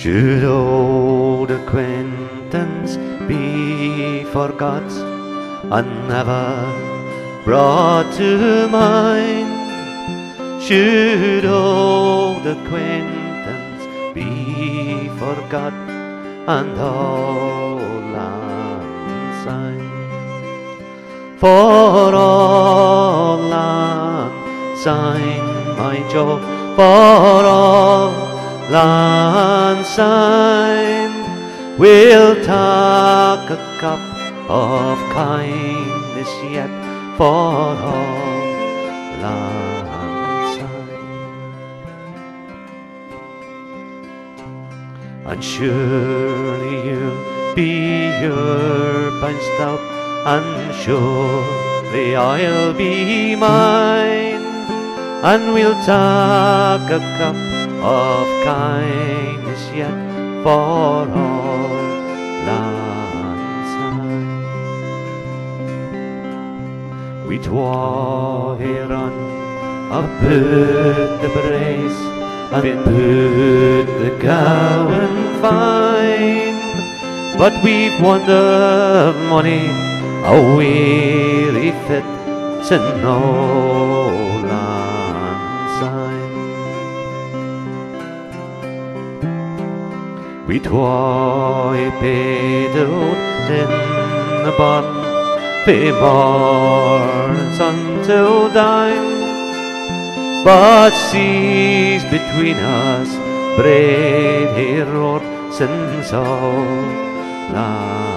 Should old acquaintance be forgot and never brought to mind? Should old acquaintance be forgot and all syne? For all syne, my job, for all lang we'll take a cup of kindness yet for auld lang. And surely you'll be your punched out, and surely I'll be mine, and we'll take a cup of kindness yet for auld lang syne. We here on a put the brace and put the gowan fine, but we've won the money a weary fit to no land We twa paid out in the barn Fae morns until dine But seas between us he road since all land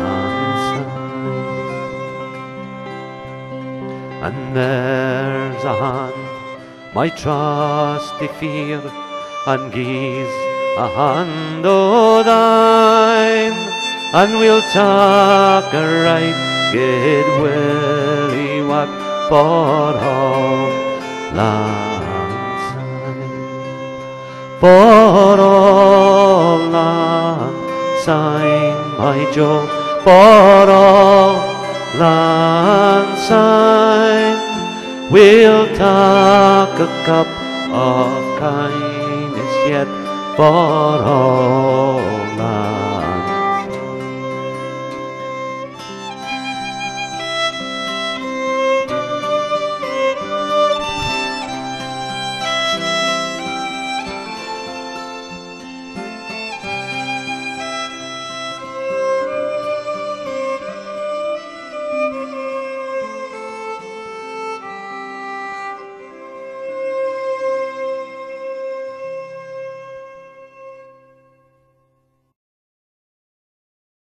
And there's a hand my trusty fear And gies a hand o' thine And we'll take a right good willy wag for auld lang syne. For auld lang syne, my Joe, for all lang syne, we'll take a cup of kindness yet for all